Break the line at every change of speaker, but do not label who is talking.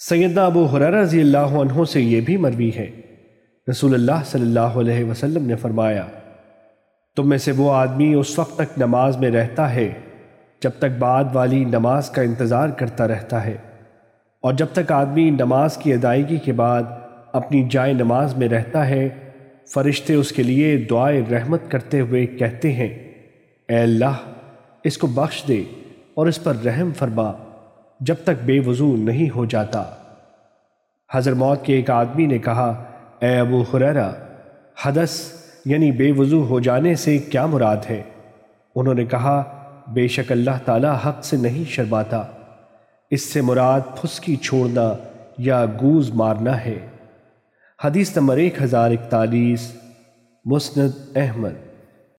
سیدنا ابو حرار رضی اللہ عنہ سے یہ بھی مروی ہے۔ رسول اللہ صلی اللہ علیہ وسلم نے فرمایا، تم میں سے وہ آدمی اس وقت تک نماز میں رہتا ہے، جب تک بعد والی نماز کا انتظار کرتا رہتا ہے، اور جب تک آدمی نماز کی ادائیگی کے بعد اپنی جائے نماز میں رہتا ہے، فرشتے اس کے لیے دعائے رحمت کرتے ہوئے کہتے ہیں، اے اللہ، اس کو بخش دے اور اس پر رحم فرما۔ جب تک بے وضو نہیں ہو جاتا۔ حضر موت کے ایک آدمی نے کہا، اے ابو خریرہ حدث یعنی بے وضو ہو جانے سے کیا مراد ہے؟ انہوں نے کہا، بے شک اللہ تعالی حق سے نہیں شرماتا۔ اس سے مراد پھسکی چھوڑنا یا گوز مارنا ہے۔ حدیث نمبر ایک ہزار اکتالیس، مسند احمد۔